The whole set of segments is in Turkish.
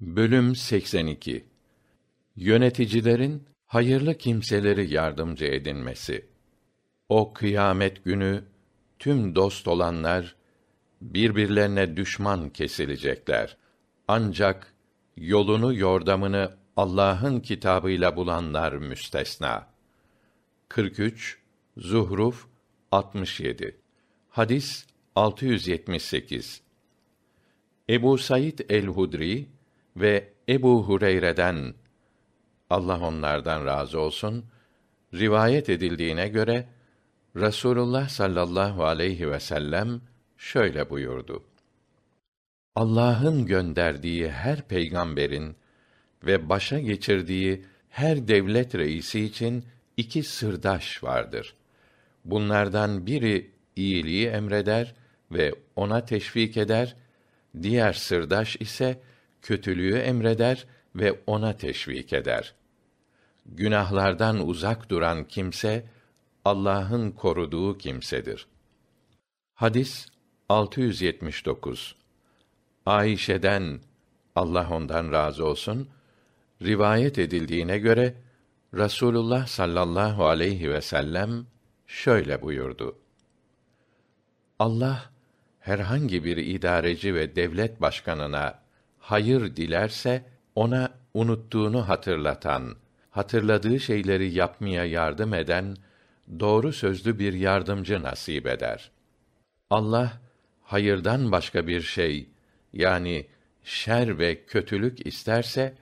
Bölüm 82 Yöneticilerin hayırlı kimseleri yardımcı edinmesi. O kıyamet günü tüm dost olanlar birbirlerine düşman kesilecekler. Ancak yolunu yordamını Allah'ın kitabıyla bulanlar müstesna. 43 Zuhruf 67 Hadis 678 Ebu Said el-Hudri ve Ebu Hureyre'den Allah onlardan razı olsun rivayet edildiğine göre Rasulullah sallallahu aleyhi ve sellem şöyle buyurdu. Allah'ın gönderdiği her peygamberin ve başa geçirdiği her devlet reisi için iki sırdaş vardır. Bunlardan biri iyiliği emreder ve ona teşvik eder, diğer sırdaş ise kötülüğü emreder ve ona teşvik eder. Günahlardan uzak duran kimse Allah'ın koruduğu kimsedir. Hadis 679. Ayşe'den Allah ondan razı olsun rivayet edildiğine göre Rasulullah sallallahu aleyhi ve sellem şöyle buyurdu. Allah herhangi bir idareci ve devlet başkanına hayır dilerse ona unuttuğunu hatırlatan, hatırladığı şeyleri yapmaya yardım eden doğru sözlü bir yardımcı nasip eder. Allah hayırdan başka bir şey yani şer ve kötülük isterse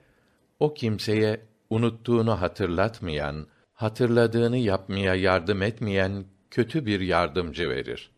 o kimseye unuttuğunu hatırlatmayan, hatırladığını yapmaya yardım etmeyen kötü bir yardımcı verir.